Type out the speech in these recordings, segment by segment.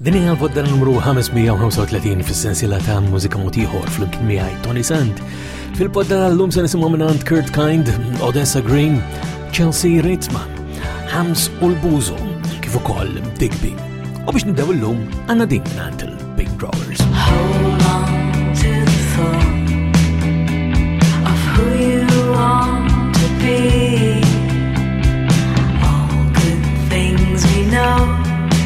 Din hija l-vodda numru 535 fis-sensiela ta' mużika motiħor fl-imkien miegħi Tony Sand. Fil-podda l-lum se nisimgħu minn Kurt Kind, Odessa Green, Chelsea Ritzma, Hams u l-Buzo, kif ukoll Digby. U biex nibdew l-lum għandna din minn il-Big Growers. Hold on to the thought of who you want to be. All good things we know.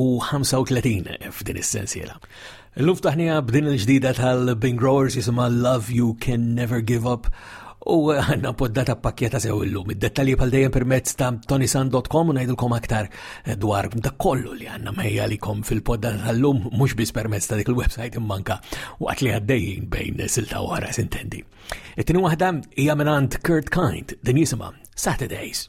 u 35 f'din is-sensiela. L-luf taħnija b'din il-ġdida tal-Bing Growers jisima Love You Can Never Give Up u għanna poddata pakjeta sew illum. Id-dettalji bħal dejjem permezz ta' tonisan.com u ngħidilkom aktar dwar da kollu li għandna mejjalikom fil-poddata tal-lum mhux biss permezz ta' dik il-website immanka waqt li għaddejjin bejn silta wara sintendi. It-tieni waħda hija mingħand Kurt Kind din jisimha Saturdays.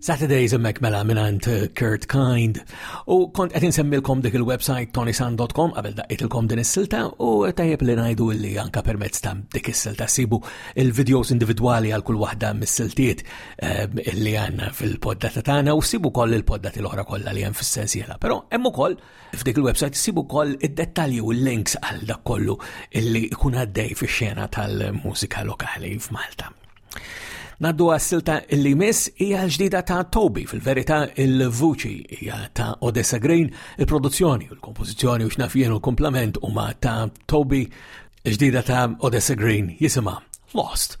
Saturdays emmek mela minant eh, Kurt Kind u kont qed insemmilkom dik il-website tonisan.com qabel daqitilkom din is-silta u tajjeb li ngħidu li anka permezz ta' dik is-silta sibu il-videos individwali għal kull waħda mis-siltiet eh, li għandna fil-poddata tagħna u sibu koll il-poddati l-oħra kollha li hemm fis-sensiela. Però hemm ukoll f'dik il-website sibu koll id-dettalji u l-links għal dak kollu illi jkun għaddej fix-xena tal-mużika lokali f'Malta. Naddu għas-silta li miss hija l-ġdida ta' Toby, fil-verità il-vuċi hija ta' Odessa Green, il-produzzjoni u l-kompożizzjoni u xnafien u l-komplement huma ta' Toby, il-ġdida ta' Odessa Green jisimha Lost.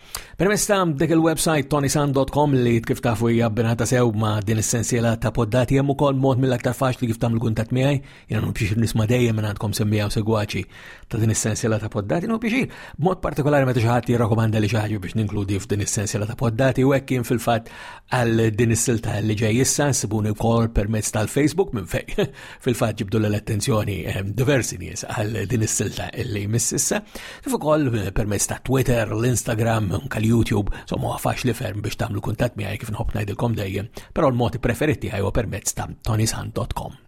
Permess ta' dik il-website tonisan.com li kif tafu hija binata sew ma' din is-sensiela ta' poddati hemm ukoll mod mill-aktar faċli kif tagħmlu kuntatt miegħi, jiena nbxiex nisma' dejjem minn għandkom semmija u segwaċi ta' din is-sensiela ta' poddati, nu bixir, b'mod partikolari meta xi ħadd jirrakkomanda li xi ħaġa biex ninkludi f'din is-sensiela ta' poddati u hekk kien fil-fatt għal din is-silta li ġej issa nsibuni wkoll permezz tal-Facebook minn fejn fil-fatt ġibdu l-attenzjoni ehm, diversi nies għal din is-silta illi mississa, kif ukoll eh, permezz ta' Twitter, l-Instagram, anke l-YouTube, somma faċ li ferm biex tagħmlu kuntatt miegħi kif nħobb ngħidilkom dejjem, però l-modi preferiti ħajwa permezz ta' tonisan.com.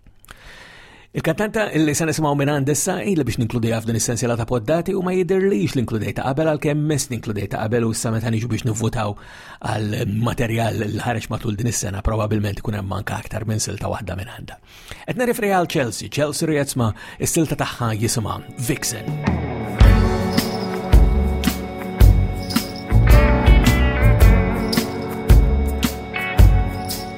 Il-kantanta illi se nisimgħu minn għandessa illi biex ninkludejha f'din is-sensiela ta' poddati u ma jidirlix l-inkludejta qabel għalkemm mess l-inkludejta qabel u issa meta niġu biex nivvutaw għal materjal li ħareġ matul din is-sena probabbilment ikun hemm anke aktar minn silta waħda minn għandha. Qed nirrifri għal Chelsea, Chelsea rijet ma' is-silta tagħha jisimha Vixen.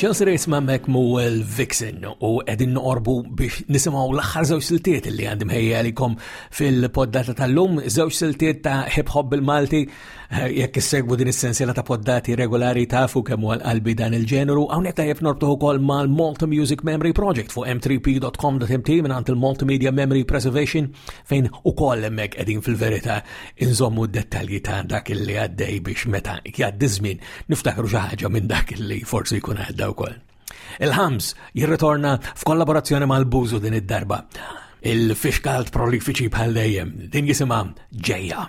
Chelsea Race ma' Mac Mowell Vixen u edin noqorbu biex nisimaw l-axħar zewġ siltiet li għandim ħejja għalikom fil-poddata tal-lum, zewġ siltiet ta' hip-hop bil-Malti Jekk issegwu din is-sensiela ta' poddati regolari tafu kemm huwa qalbi dan il-ġeneru, hawnhekk tajjeb norbtuh ukoll mal-Malta Music Memory Project fuq m3p.com.mt mingħand il-Multimedia Memory Preservation fejn ukoll hemmhekk qegħdin fil-verità inżommu d-dettalji ta' dak li għaddej biex meta jgħaddi żmien niftakru xi ħaġa minn dak li forsi jkun għadda wkoll. Il-ħams jirritorna f'kollaborazzjoni mal-bużu din id-darba. Il-fixkalt prolifiċi bħal dejjem din jisimha ġejja.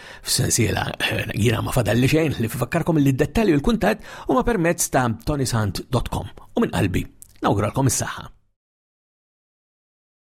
F'sensiela jiena ma fadalli xejn li fifakkarkom li d-dettalji u l-kuntatt huma permezz ta' tonysant.com u minn qalbi nawguralkom is-saħħa.